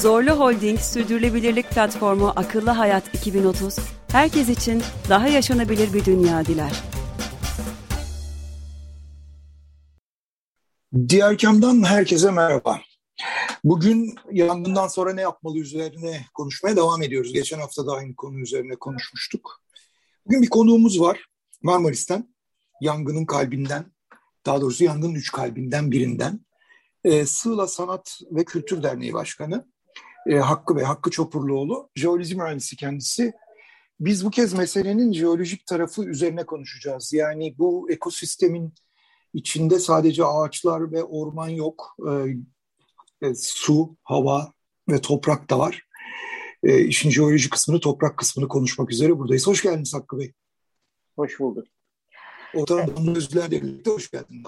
Zorlu Holding Sürdürülebilirlik Platformu Akıllı Hayat 2030, herkes için daha yaşanabilir bir dünya diler. Diğer kamdan herkese merhaba. Bugün yangından sonra ne yapmalı üzerine konuşmaya devam ediyoruz. Geçen hafta da aynı konu üzerine konuşmuştuk. Bugün bir konuğumuz var Marmaris'ten. Yangının kalbinden, daha doğrusu yangının üç kalbinden birinden. E, Sığla Sanat ve Kültür Derneği Başkanı e, Hakkı Bey, Hakkı Çopurluoğlu. Jeoloji mühendisi kendisi. Biz bu kez meselenin jeolojik tarafı üzerine konuşacağız. Yani bu ekosistemin içinde sadece ağaçlar ve orman yok. E, e, su, hava ve toprak da var. E, işin jeoloji kısmını, toprak kısmını konuşmak üzere buradayız. Hoş geldiniz Hakkı Bey. Hoş bulduk. Ortadan Damla Özler'le birlikte hoş geldin.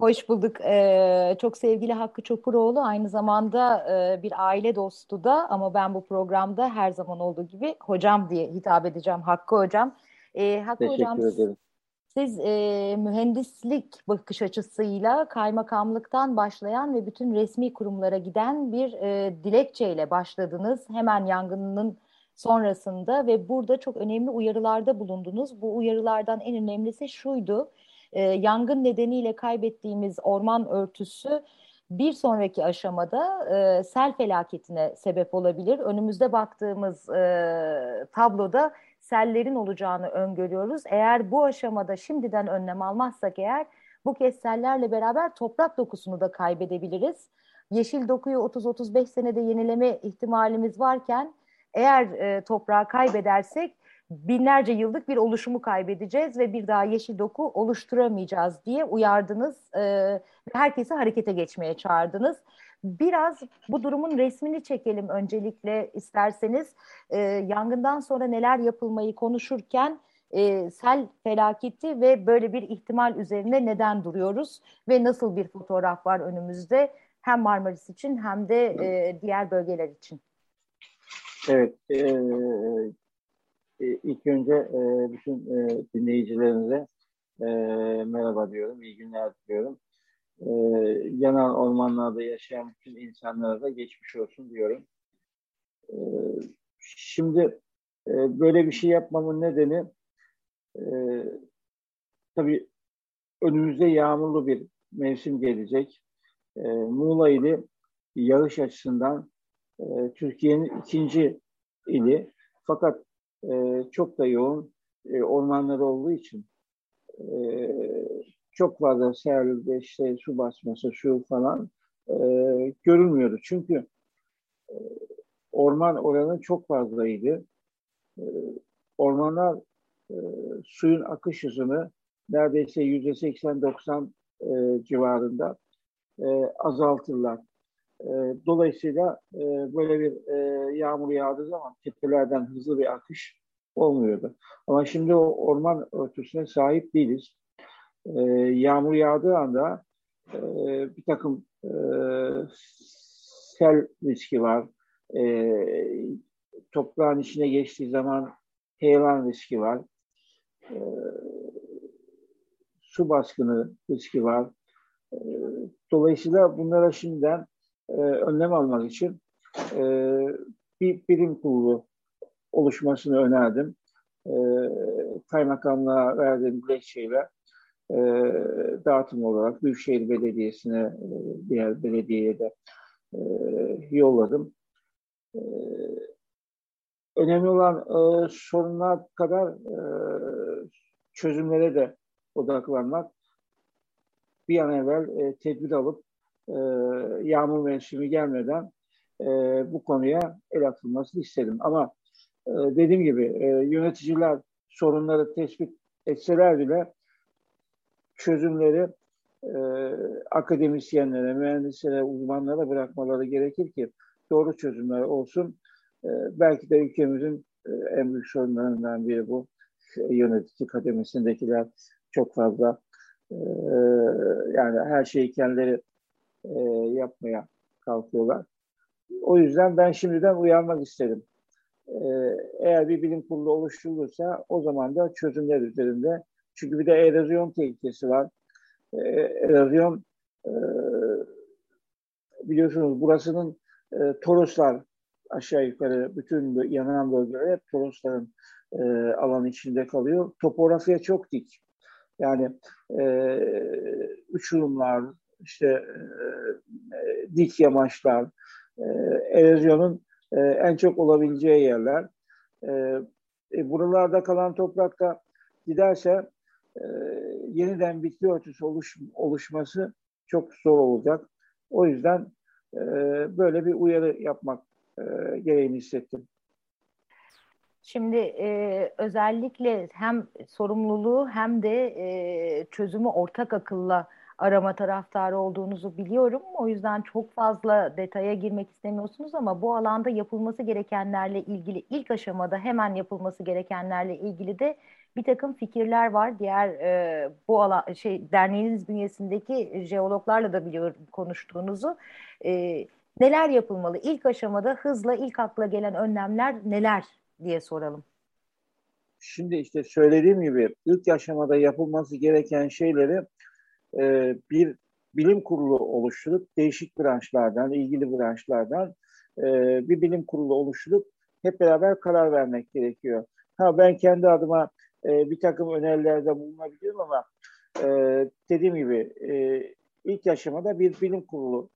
Hoş bulduk. Ee, çok sevgili Hakkı Çopuroğlu aynı zamanda e, bir aile dostu da ama ben bu programda her zaman olduğu gibi hocam diye hitap edeceğim Hakkı Hocam. Ee, Hakkı Teşekkür Hocam ederim. siz e, mühendislik bakış açısıyla kaymakamlıktan başlayan ve bütün resmi kurumlara giden bir e, dilekçeyle başladınız. Hemen yangının sonrasında ve burada çok önemli uyarılarda bulundunuz. Bu uyarılardan en önemlisi şuydu e, yangın nedeniyle kaybettiğimiz orman örtüsü bir sonraki aşamada e, sel felaketine sebep olabilir. Önümüzde baktığımız e, tabloda sellerin olacağını öngörüyoruz. Eğer bu aşamada şimdiden önlem almazsak eğer bu kez sellerle beraber toprak dokusunu da kaybedebiliriz. Yeşil dokuyu 30-35 senede yenileme ihtimalimiz varken eğer e, toprağı kaybedersek binlerce yıllık bir oluşumu kaybedeceğiz ve bir daha yeşil doku oluşturamayacağız diye uyardınız e, ve herkesi harekete geçmeye çağırdınız. Biraz bu durumun resmini çekelim öncelikle isterseniz. E, yangından sonra neler yapılmayı konuşurken e, sel felaketi ve böyle bir ihtimal üzerine neden duruyoruz ve nasıl bir fotoğraf var önümüzde hem Marmaris için hem de e, diğer bölgeler için. Evet, e, ilk önce e, bütün e, dinleyicilerinize e, merhaba diyorum, iyi günler diliyorum. E, yanan ormanlarda yaşayan bütün insanlara da geçmiş olsun diyorum. E, şimdi e, böyle bir şey yapmamın nedeni e, tabii önümüzde yağmurlu bir mevsim gelecek. E, Muğla ili yağış açısından e, Türkiye'nin ikinci ili. Fakat e, çok da yoğun e, ormanları olduğu için e, çok fazla sel, işte su basması, şu falan e, görülmüyordu. Çünkü e, orman oranı çok fazlaydı. E, ormanlar e, suyun akış hızını neredeyse yüzde 80-90 e, civarında e, azaltırlar. E, dolayısıyla e, böyle bir e, yağmur yağdığı zaman tepelerden hızlı bir akış olmuyordu. Ama şimdi o orman örtüsüne sahip değiliz. E, yağmur yağdığı anda e, bir takım sel riski var. Toprağın içine geçtiği zaman heyelan riski var. Su baskını riski var. Dolayısıyla bunlara şimdiden e, önlem almak için e, bir bilim kurulu oluşmasını önerdim. E, kaymakamlığa verdiğim dilekçeyle e, dağıtım olarak Büyükşehir Belediyesi'ne, e, diğer belediyeye de e, yolladım. E, önemli olan e, sorunlar kadar e, çözümlere de odaklanmak. Bir an evvel e, tedbir alıp e, yağmur mevsimi gelmeden e, bu konuya el atılmasını istedim. Ama e, dediğim gibi e, yöneticiler sorunları tespit etseler bile çözümleri e, akademisyenlere, mühendislere, uzmanlara bırakmaları gerekir ki doğru çözümler olsun. E, belki de ülkemizin e, en büyük sorunlarından biri bu. Yönetici kademesindekiler çok fazla e, yani her şeyi kendileri e, yapmaya kalkıyorlar. O yüzden ben şimdiden uyanmak isterim. E, eğer bir bilim kurulu oluşturulursa o zaman da çözümler üzerinde. Çünkü bir de erozyon tehlikesi var. E, erozyon e, biliyorsunuz burasının e, Toroslar aşağı yukarı bütün yanan bölgeler hep Torosların e, alanı içinde kalıyor. Topografya çok dik. Yani e, uçurumlar, işte e, dik yamaçlar, e, erozyonun e, en çok olabileceği yerler. E, e, buralarda kalan toprakta giderse e, yeniden bitki örtüsü oluş, oluşması çok zor olacak. O yüzden e, böyle bir uyarı yapmak e, gereğini hissettim. Şimdi e, özellikle hem sorumluluğu hem de e, çözümü ortak akılla arama taraftarı olduğunuzu biliyorum. O yüzden çok fazla detaya girmek istemiyorsunuz ama bu alanda yapılması gerekenlerle ilgili ilk aşamada hemen yapılması gerekenlerle ilgili de bir takım fikirler var. Diğer e, bu alan şey derneğiniz bünyesindeki jeologlarla da biliyorum konuştuğunuzu. E, neler yapılmalı? İlk aşamada hızla ilk akla gelen önlemler neler diye soralım. Şimdi işte söylediğim gibi ilk aşamada yapılması gereken şeyleri e, bir bilim kurulu oluşturup değişik branşlardan, ilgili branşlardan e, bir bilim kurulu oluşturup hep beraber karar vermek gerekiyor. Ha ben kendi adıma e, bir takım önerilerde bulunabiliyorum ama e, dediğim gibi e, ilk aşamada bir bilim kurulu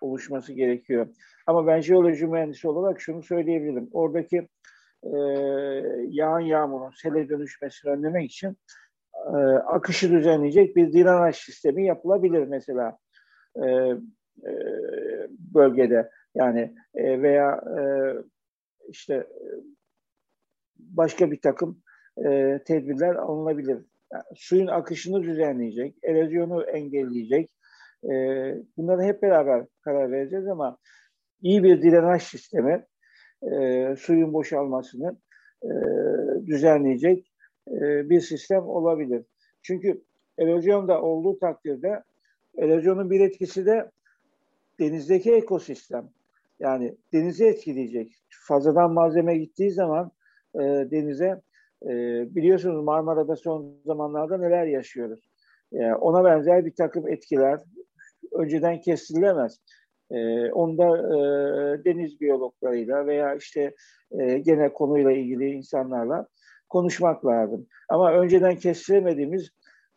oluşması gerekiyor. Ama ben jeoloji mühendisi olarak şunu söyleyebilirim. Oradaki e, yağan yağmurun sele dönüşmesini önlemek için e, akışı düzenleyecek bir drenaj sistemi yapılabilir mesela e, e, bölgede. Yani e, veya e, işte başka bir takım e, tedbirler alınabilir. Yani suyun akışını düzenleyecek, erozyonu engelleyecek. E, bunları hep beraber karar vereceğiz ama iyi bir drenaj sistemi e, suyun boşalmasını e, düzenleyecek e, bir sistem olabilir. Çünkü erozyon da olduğu takdirde erozyonun bir etkisi de denizdeki ekosistem. Yani denizi etkileyecek. Fazladan malzeme gittiği zaman e, denize e, biliyorsunuz Marmara'da son zamanlarda neler yaşıyoruz. E, ona benzer bir takım etkiler önceden kestirilemez. E, onda e, deniz biyologlarıyla veya işte e, gene konuyla ilgili insanlarla konuşmak lazım. Ama önceden kestiremediğimiz,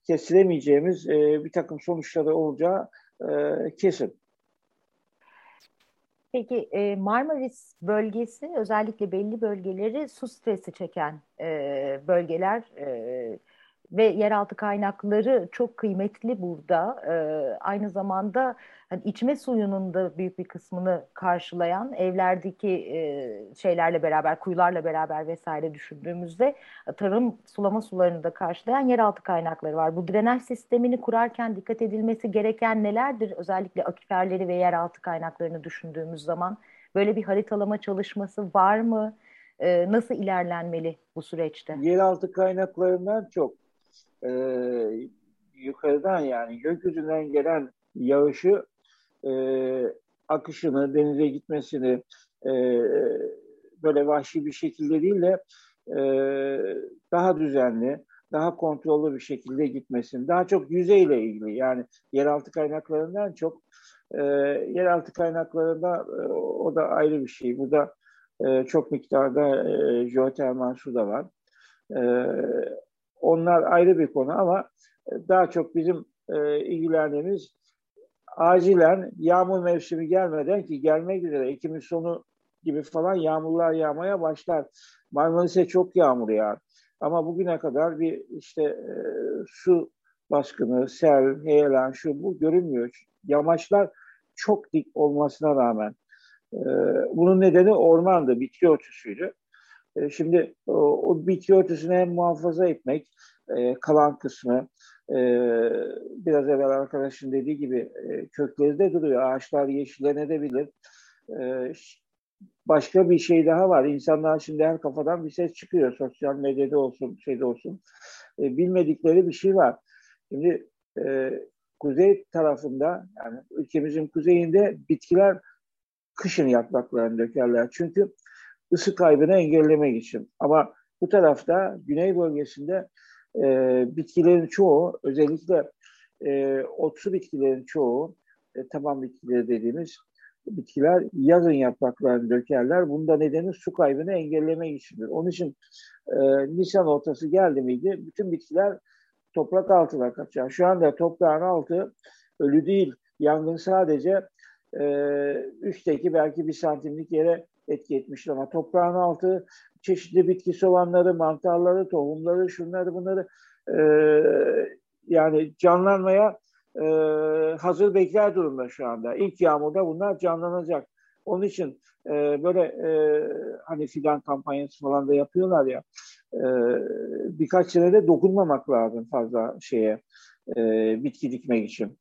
kestiremeyeceğimiz e, bir takım sonuçları olacağı e, kesin. Peki e, Marmaris bölgesi özellikle belli bölgeleri su stresi çeken e, bölgeler. E, ve yeraltı kaynakları çok kıymetli burada. E, aynı zamanda hani içme suyunun da büyük bir kısmını karşılayan evlerdeki e, şeylerle beraber, kuyularla beraber vesaire düşündüğümüzde tarım sulama sularını da karşılayan yeraltı kaynakları var. Bu drenaj sistemini kurarken dikkat edilmesi gereken nelerdir? Özellikle akiferleri ve yeraltı kaynaklarını düşündüğümüz zaman böyle bir haritalama çalışması var mı? Ee, nasıl ilerlenmeli bu süreçte? Yeraltı kaynaklarından çok e, yukarıdan yani gökyüzünden gelen yağışı e, akışını, denize gitmesini e, böyle vahşi bir şekilde değil de e, daha düzenli, daha kontrollü bir şekilde gitmesini, daha çok yüzeyle ilgili yani yeraltı kaynaklarından çok e, yeraltı kaynaklarında e, o da ayrı bir şey. Burada e, çok miktarda e, jeotermal su da var. E, onlar ayrı bir konu ama e, daha çok bizim e, ilgilendiğimiz acilen yağmur mevsimi gelmeden ki gelmek üzere Ekim'in sonu gibi falan yağmurlar yağmaya başlar. Marmaris'e çok yağmur yağar. Ama bugüne kadar bir işte e, su baskını, sel, heyelan şu bu görünmüyor. Yamaçlar çok dik olmasına rağmen. E, bunun nedeni ormandı, bitki örtüsüydü. E, şimdi o, bitki örtüsünü hem muhafaza etmek, e, kalan kısmı, e, biraz evvel arkadaşın dediği gibi e, kökleri de duruyor. Ağaçlar yeşillenebilir. Başka bir şey daha var. İnsanlar şimdi her kafadan bir ses çıkıyor. Sosyal medyada olsun, şeyde olsun. Bilmedikleri bir şey var. Şimdi kuzey tarafında yani ülkemizin kuzeyinde bitkiler kışın yapraklarını dökerler. Çünkü ısı kaybını engellemek için. Ama bu tarafta güney bölgesinde e, bitkilerin çoğu özellikle e, otsu bitkilerin çoğu e, taban bitkileri dediğimiz bitkiler yazın yapraklarını dökerler. Bunda nedeni su kaybını engellemek içindir. Onun için e, Nisan ortası geldi miydi bütün bitkiler toprak altına kaçar. Şu anda toprağın altı ölü değil. Yangın sadece e, üstteki belki bir santimlik yere etki etmiştir ama toprağın altı çeşitli bitki soğanları, mantarları, tohumları, şunları bunları e, yani canlanmaya e, hazır bekler durumda şu anda. İlk yağmurda bunlar canlanacak. Onun için e, böyle e, hani fidan kampanyası falan da yapıyorlar ya e, birkaç senede dokunmamak lazım fazla şeye e, bitki dikmek için.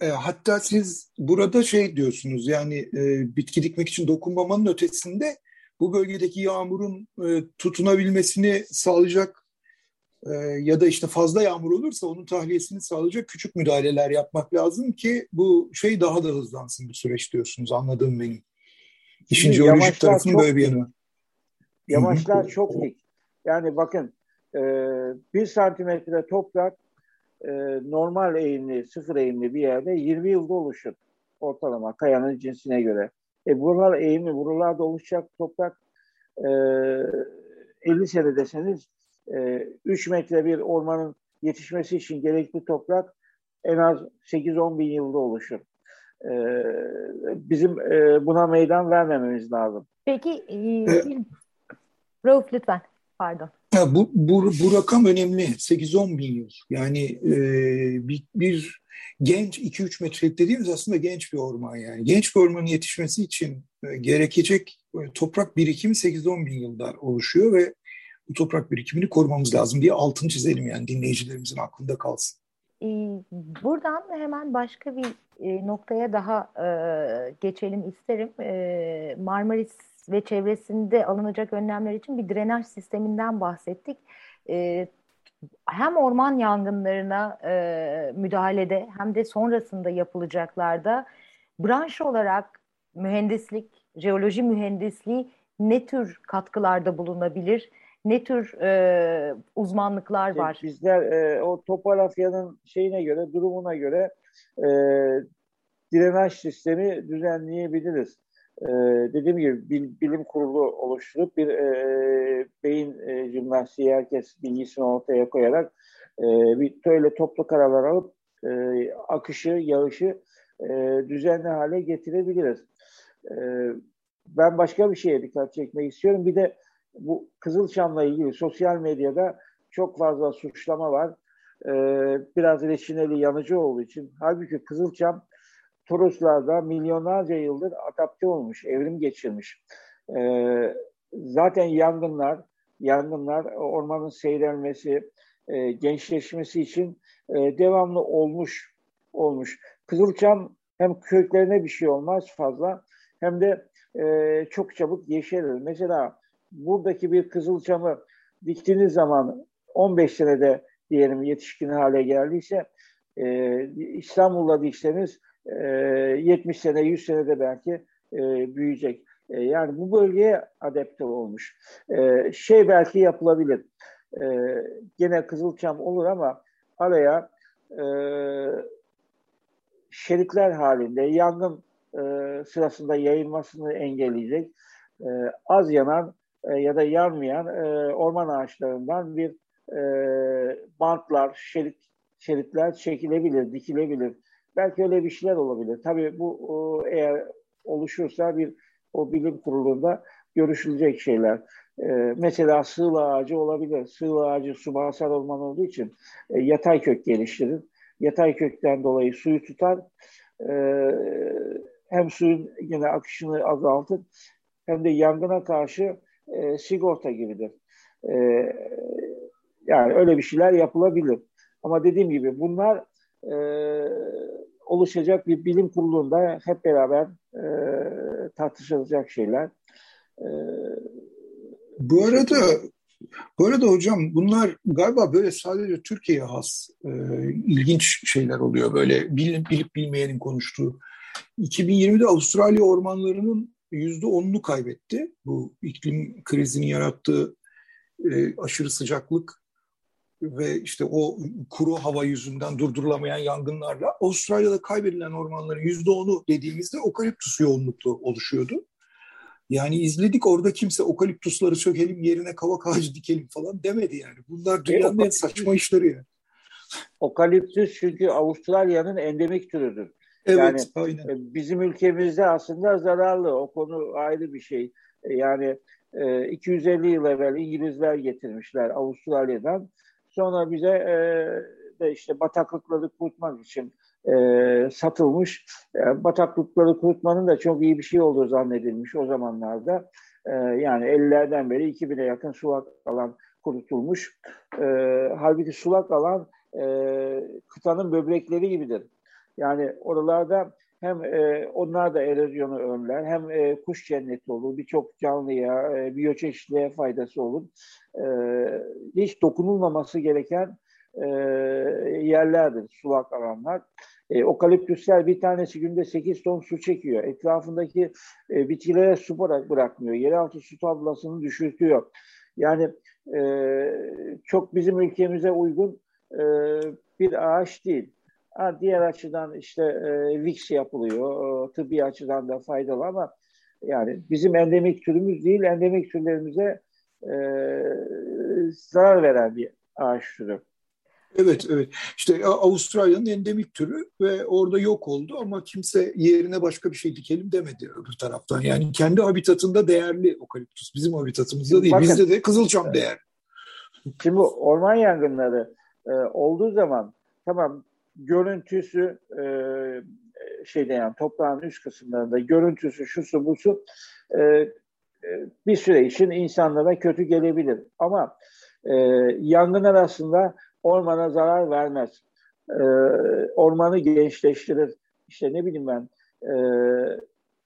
E, hatta siz burada şey diyorsunuz yani e, bitki dikmek için dokunmamanın ötesinde bu bölgedeki yağmurun e, tutunabilmesini sağlayacak e, ya da işte fazla yağmur olursa onun tahliyesini sağlayacak küçük müdahaleler yapmak lazım ki bu şey daha da hızlansın bu süreç diyorsunuz anladığım benim. İşin jeolojik tarafının böyle bir yanı. Yamaçlar çok dik. Yani bakın e, bir santimetre toprak e, normal eğimli, sıfır eğimli bir yerde 20 yılda oluşur ortalama kayanın cinsine göre. E buralar eğimli, buralarda oluşacak toprak e, 50 sene deseniz e, 3 metre bir ormanın yetişmesi için gerekli toprak en az 8-10 bin yılda oluşur. E, bizim e, buna meydan vermememiz lazım. Peki, e, Rauf lütfen, pardon. Ha, bu, bu, bu rakam önemli. 8-10 bin yıl. Yani e, bir, bir genç 2-3 metrelik dediğimiz aslında genç bir orman yani. Genç bir ormanın yetişmesi için e, gerekecek e, toprak birikimi 8-10 bin yılda oluşuyor ve bu toprak birikimini korumamız lazım diye altını çizelim yani dinleyicilerimizin aklında kalsın. Buradan hemen başka bir noktaya daha geçelim isterim. Marmaris ve çevresinde alınacak önlemler için bir drenaj sisteminden bahsettik. E, hem orman yangınlarına e, müdahalede hem de sonrasında yapılacaklarda branş olarak mühendislik, jeoloji mühendisliği ne tür katkılarda bulunabilir? Ne tür e, uzmanlıklar var? Bizler e, o topografyanın şeyine göre, durumuna göre e, drenaj sistemi düzenleyebiliriz e, dediğim gibi bil, bilim kurulu oluşturup bir e, beyin e, jimnastiği herkes bilgisini ortaya koyarak e, bir böyle toplu kararlar alıp e, akışı, yağışı e, düzenli hale getirebiliriz. E, ben başka bir şeye dikkat çekmek istiyorum. Bir de bu Kızılçam'la ilgili sosyal medyada çok fazla suçlama var. E, biraz reçineli yanıcı olduğu için. Halbuki Kızılçam Toroslarda milyonlarca yıldır adapte olmuş, evrim geçirmiş. E, zaten yangınlar, yangınlar ormanın seyrelmesi, e, gençleşmesi için e, devamlı olmuş olmuş. Kızılçam hem köklerine bir şey olmaz fazla hem de e, çok çabuk yeşerir. Mesela buradaki bir kızılçamı diktiğiniz zaman 15 senede diyelim yetişkin hale geldiyse e, İstanbul'da dikseniz 70 ee, sene, 100 senede belki e, büyüyecek. E, yani bu bölgeye adapte olmuş. E, şey belki yapılabilir. Gene Kızılçam olur ama araya şeritler halinde yangın sırasında yayılmasını engelleyecek az yanan ya da yanmayan orman ağaçlarından bir bantlar, şerit şeritler çekilebilir, dikilebilir. Belki öyle bir şeyler olabilir. Tabii bu eğer oluşursa bir o bilim kurulunda görüşülecek şeyler. Ee, mesela sığla ağacı olabilir. Sığla ağacı subansal orman olduğu için e, yatay kök geliştirir. Yatay kökten dolayı suyu tutar. E, hem suyun yine akışını azaltır hem de yangına karşı e, sigorta gibidir. E, yani öyle bir şeyler yapılabilir. Ama dediğim gibi bunlar e, oluşacak bir bilim kurulunda hep beraber e, tartışılacak şeyler. E, bu arada bu arada hocam bunlar galiba böyle sadece Türkiye'ye has e, ilginç şeyler oluyor böyle bilip, bilip bilmeyenin konuştuğu. 2020'de Avustralya ormanlarının yüzde onunu kaybetti. Bu iklim krizinin yarattığı e, aşırı sıcaklık ve işte o kuru hava yüzünden durdurulamayan yangınlarla Avustralya'da kaybedilen ormanların yüzde onu dediğimizde okaliptus yoğunluklu oluşuyordu. Yani izledik orada kimse okaliptusları sökelim yerine kavak ağacı dikelim falan demedi yani. Bunlar dünyanın e, en saçma işleri yani. Okaliptüs çünkü Avustralya'nın endemik türüdür. Evet, yani aynen. E, bizim ülkemizde aslında zararlı. O konu ayrı bir şey. E, yani 250 yıl evvel İngilizler getirmişler Avustralya'dan. Sonra bize de işte bataklıkları kurutmak için e, satılmış. E, bataklıkları kurutmanın da çok iyi bir şey olduğu zannedilmiş o zamanlarda. E, yani 50'lerden beri 2000'e yakın sulak alan kurutulmuş. E, halbuki sulak alan e, kıtanın böbrekleri gibidir. Yani oralarda hem e, onlar da erozyonu önler, hem e, kuş cenneti olur, birçok canlıya, e, biyoçeşitliğe faydası olur. E, hiç dokunulmaması gereken e, yerlerdir, sulak alanlar. E, okaliptüsler bir tanesi günde 8 ton su çekiyor. Etrafındaki e, bitkilere su bırakmıyor. Yeraltı su tablasını düşürtüyor. Yani e, çok bizim ülkemize uygun e, bir ağaç değil. Ha, diğer açıdan işte e, VIX yapılıyor. E, tıbbi açıdan da faydalı ama yani bizim endemik türümüz değil, endemik türlerimize e, zarar veren bir ağaç türü. Evet, evet. İşte Avustralya'nın endemik türü ve orada yok oldu ama kimse yerine başka bir şey dikelim demedi öbür taraftan. Yani kendi habitatında değerli okaliptus. Bizim habitatımızda değil. Bakın, Bizde de kızılçam değerli. Şimdi orman yangınları e, olduğu zaman tamam görüntüsü e, şeyde yani toprağın üst kısımlarında görüntüsü şusu busu e, e, bir süre için insanlara kötü gelebilir. Ama e, yangınlar aslında ormana zarar vermez. E, ormanı gençleştirir. İşte ne bileyim ben e,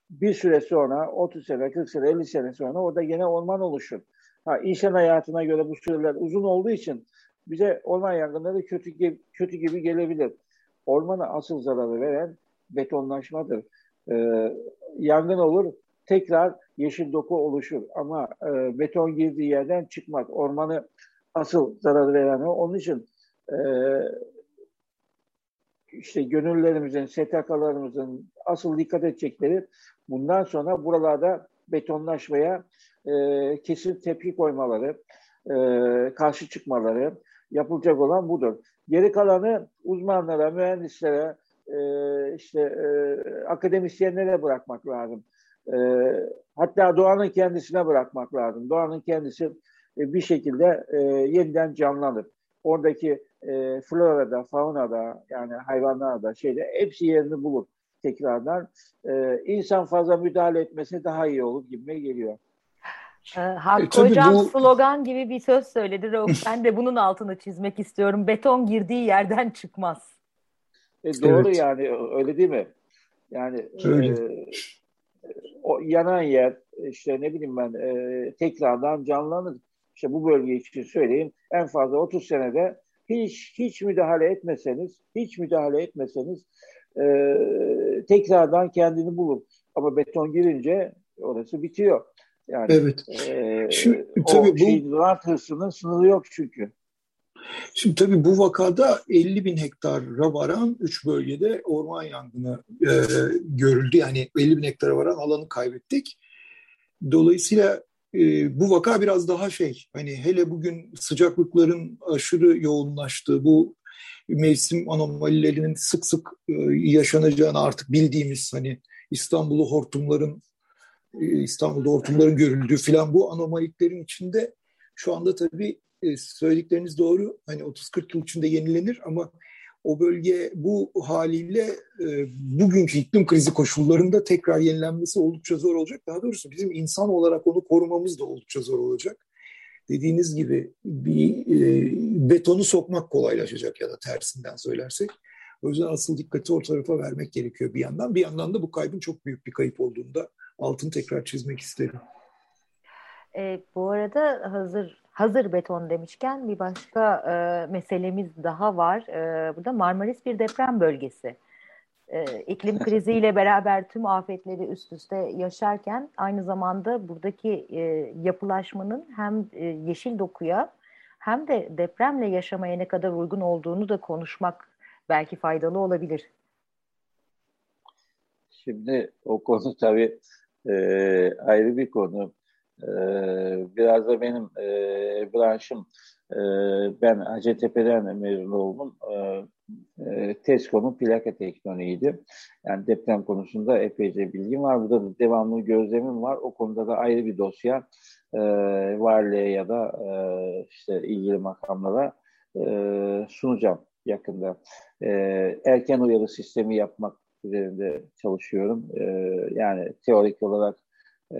bir süre sonra 30 sene, 40 sene, 50 sene sonra orada yine orman oluşur. Ha, insan hayatına göre bu süreler uzun olduğu için bize orman yangınları kötü kötü gibi gelebilir. Ormana asıl zararı veren betonlaşmadır. Ee, yangın olur, tekrar yeşil doku oluşur ama e, beton girdiği yerden çıkmaz. Ormanı asıl zarar veren o. Onun için e, işte gönüllerimizin, STK'larımızın asıl dikkat edecekleri bundan sonra buralarda betonlaşmaya e, kesin tepki koymaları, e, karşı çıkmaları yapılacak olan budur. Geri kalanı uzmanlara, mühendislere, e, işte e, akademisyenlere bırakmak lazım. E, hatta doğanın kendisine bırakmak lazım. Doğanın kendisi e, bir şekilde e, yeniden canlanır. Oradaki e, florada, faunada yani hayvanlarda şeyde hepsi yerini bulur tekrardan. E, insan fazla müdahale etmesi daha iyi olur gibime geliyor. Ee, Hakkı e, Hocam bu... slogan gibi bir söz söyledi. Ben de bunun altını çizmek istiyorum. Beton girdiği yerden çıkmaz. E, doğru evet. yani öyle değil mi? Yani öyle. E, o yanan yer işte ne bileyim ben e, tekrardan canlanır. İşte bu bölge için söyleyeyim en fazla 30 senede hiç hiç müdahale etmeseniz hiç müdahale etmeseniz e, tekrardan kendini bulur. Ama beton girince orası bitiyor. Yani evet. E, Şimdi, o tabii bu... rant hırsının sınırı yok çünkü. Şimdi tabii bu vakada 50 bin hektara varan 3 bölgede orman yangını e, görüldü. Yani 50 bin hektara varan alanı kaybettik. Dolayısıyla e, bu vaka biraz daha şey hani hele bugün sıcaklıkların aşırı yoğunlaştığı bu mevsim anomalilerinin sık sık e, yaşanacağını artık bildiğimiz hani İstanbul'u hortumların İstanbul'da hortumların görüldüğü filan bu anomaliklerin içinde şu anda tabii e, söyledikleriniz doğru. Hani 30-40 yıl içinde yenilenir ama o bölge bu haliyle e, bugünkü iklim krizi koşullarında tekrar yenilenmesi oldukça zor olacak. Daha doğrusu bizim insan olarak onu korumamız da oldukça zor olacak. Dediğiniz gibi bir e, betonu sokmak kolaylaşacak ya da tersinden söylersek. O yüzden asıl dikkati o tarafa vermek gerekiyor bir yandan. Bir yandan da bu kaybın çok büyük bir kayıp olduğunda altın tekrar çizmek isterim. E, bu arada hazır hazır beton demişken bir başka e, meselemiz daha var. E, burada Marmaris bir deprem bölgesi. E, iklim kriziyle beraber tüm afetleri üst üste yaşarken aynı zamanda buradaki e, yapılaşmanın hem e, yeşil dokuya hem de depremle yaşamaya ne kadar uygun olduğunu da konuşmak belki faydalı olabilir. Şimdi o konu tabii e, ayrı bir konu. E, biraz da benim e, branşım. E, ben Hacettepe'den mezun oldum. E, e, tez konu plaka teknolojiydi. Yani deprem konusunda epeyce bilgim var. Burada da devamlı gözlemim var. O konuda da ayrı bir dosya e, varlığa ya da e, işte ilgili makamlara e, sunacağım yakında. E, erken uyarı sistemi yapmak üzerinde çalışıyorum. E, yani teorik olarak e,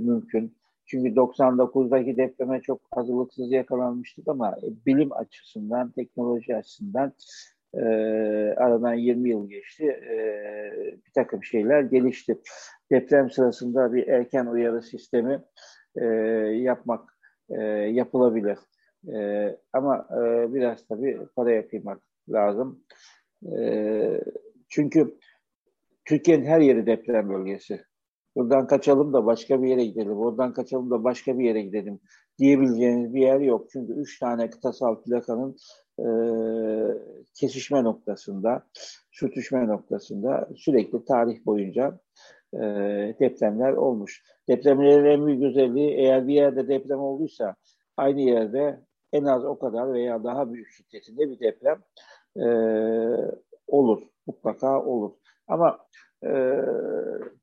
mümkün. Çünkü 99'daki depreme çok hazırlıksız yakalanmıştık ama bilim açısından, teknoloji açısından e, aradan 20 yıl geçti. E, bir takım şeyler gelişti. Deprem sırasında bir erken uyarı sistemi e, yapmak e, yapılabilir. E, ama e, biraz tabii paraya kıymak lazım. E, çünkü Türkiye'nin her yeri deprem bölgesi. Buradan kaçalım da başka bir yere gidelim, oradan kaçalım da başka bir yere gidelim diyebileceğiniz bir yer yok. Çünkü üç tane kıtasal plakanın e, kesişme noktasında, sürtüşme noktasında sürekli tarih boyunca e, depremler olmuş. Depremlerin en büyük özelliği eğer bir yerde deprem olduysa aynı yerde en az o kadar veya daha büyük şiddetinde bir deprem e, olur. Mutlaka olur. Ama e,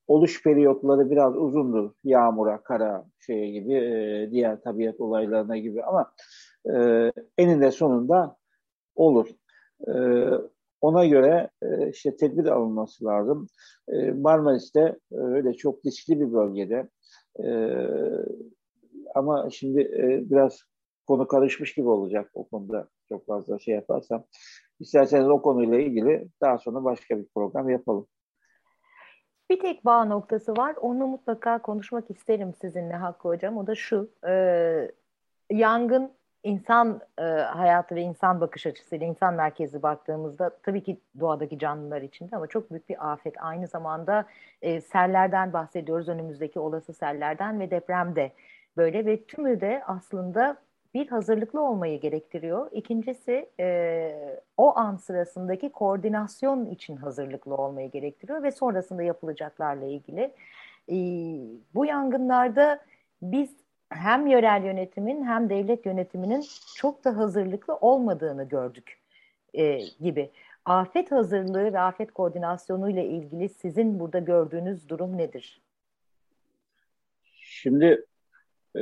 oluş periyotları biraz uzundur. Yağmura, kara şeye gibi, e, diğer tabiat olaylarına gibi ama e, eninde sonunda olur. E, ona göre e, işte tedbir alınması lazım. E, Marmaris'te öyle çok riskli bir bölgede. E, ama şimdi e, biraz konu karışmış gibi olacak o konuda çok fazla şey yaparsam. İsterseniz o konuyla ilgili daha sonra başka bir program yapalım. Bir tek bağ noktası var. Onu mutlaka konuşmak isterim sizinle Hakkı Hocam. O da şu. E, yangın insan e, hayatı ve insan bakış açısıyla insan merkezli baktığımızda tabii ki doğadaki canlılar içinde ama çok büyük bir afet. Aynı zamanda e, sellerden bahsediyoruz. Önümüzdeki olası sellerden ve deprem de böyle ve tümü de aslında bir hazırlıklı olmayı gerektiriyor. İkincisi e, o an sırasındaki koordinasyon için hazırlıklı olmayı gerektiriyor ve sonrasında yapılacaklarla ilgili. E, bu yangınlarda biz hem yerel yönetimin hem devlet yönetiminin çok da hazırlıklı olmadığını gördük e, gibi. Afet hazırlığı ve afet koordinasyonu ile ilgili sizin burada gördüğünüz durum nedir? Şimdi e,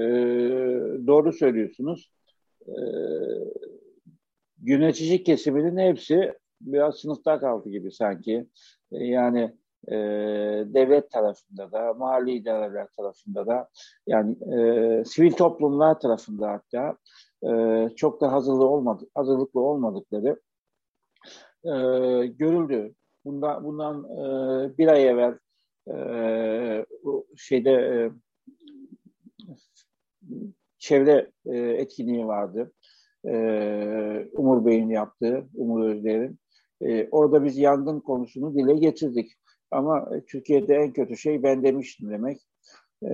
doğru söylüyorsunuz. E, yönetici kesiminin hepsi biraz sınıfta kaldı gibi sanki. E, yani e, devlet tarafında da, mali idareler tarafında da, yani e, sivil toplumlar tarafında hatta e, çok da hazırlı olmadı, hazırlıklı olmadıkları e, görüldü. Bundan, bundan e, bir ay evvel e, şeyde e, çevre e, etkinliği vardı. E, Umur Bey'in yaptığı, Umur Özder'in. E, orada biz yangın konusunu dile getirdik. Ama Türkiye'de en kötü şey ben demiştim demek. E,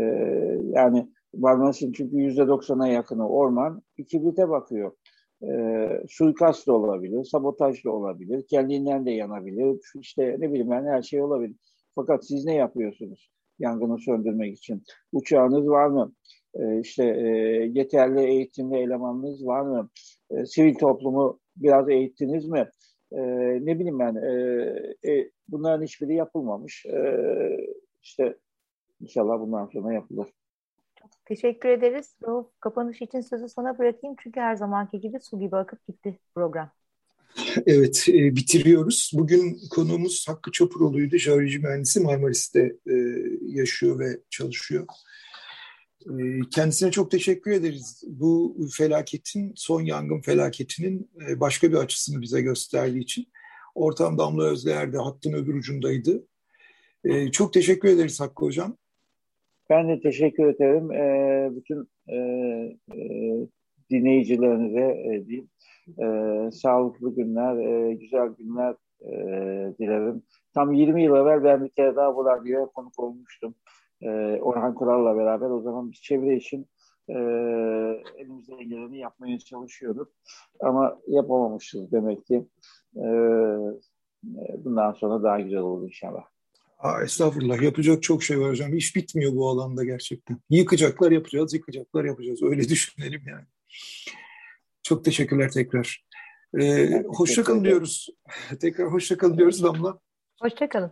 yani Marmaris'in çünkü yüzde doksana yakını orman kibrite bakıyor. E, suikast da olabilir, sabotaj da olabilir, kendinden de yanabilir. İşte ne bileyim ben her şey olabilir. Fakat siz ne yapıyorsunuz yangını söndürmek için? Uçağınız var mı? E, işte e, yeterli eğitimli elemanınız var mı? E, sivil toplumu biraz eğittiniz mi? E, ne bileyim ben e, e, bunların hiçbiri yapılmamış. E, işte inşallah bundan sonra yapılır. Çok teşekkür ederiz. Rauf, kapanış için sözü sana bırakayım çünkü her zamanki gibi su gibi akıp gitti program. Evet, e, bitiriyoruz. Bugün konuğumuz Hakkı Çopuroğlu'ydu. Jeoloji mühendisi Marmaris'te e, yaşıyor ve çalışıyor. Ee, kendisine çok teşekkür ederiz. Bu felaketin, son yangın felaketinin e, başka bir açısını bize gösterdiği için. Ortam Damla Özdeğer de hattın öbür ucundaydı. E, çok teşekkür ederiz Hakkı Hocam. Ben de teşekkür ederim. E, bütün e, e, dinleyicilerinize diyeyim. Sağlıklı günler, güzel günler dilerim. Tam 20 yıl evvel ben bir kere daha bu radyoya konuk olmuştum. E, Orhan Kural'la beraber. O zaman biz çevre için e, elimizden geleni yapmaya çalışıyorduk. Ama yapamamışız demek ki. E, bundan sonra daha güzel olur inşallah. Aa, estağfurullah yapacak çok şey var hocam. Hiç bitmiyor bu alanda gerçekten. Yıkacaklar yapacağız, yıkacaklar yapacağız. Öyle düşünelim yani. Çok teşekkürler tekrar. Ee, hoşçakalın diyoruz. Tekrar hoşçakalın diyoruz Damla. Hoşçakalın.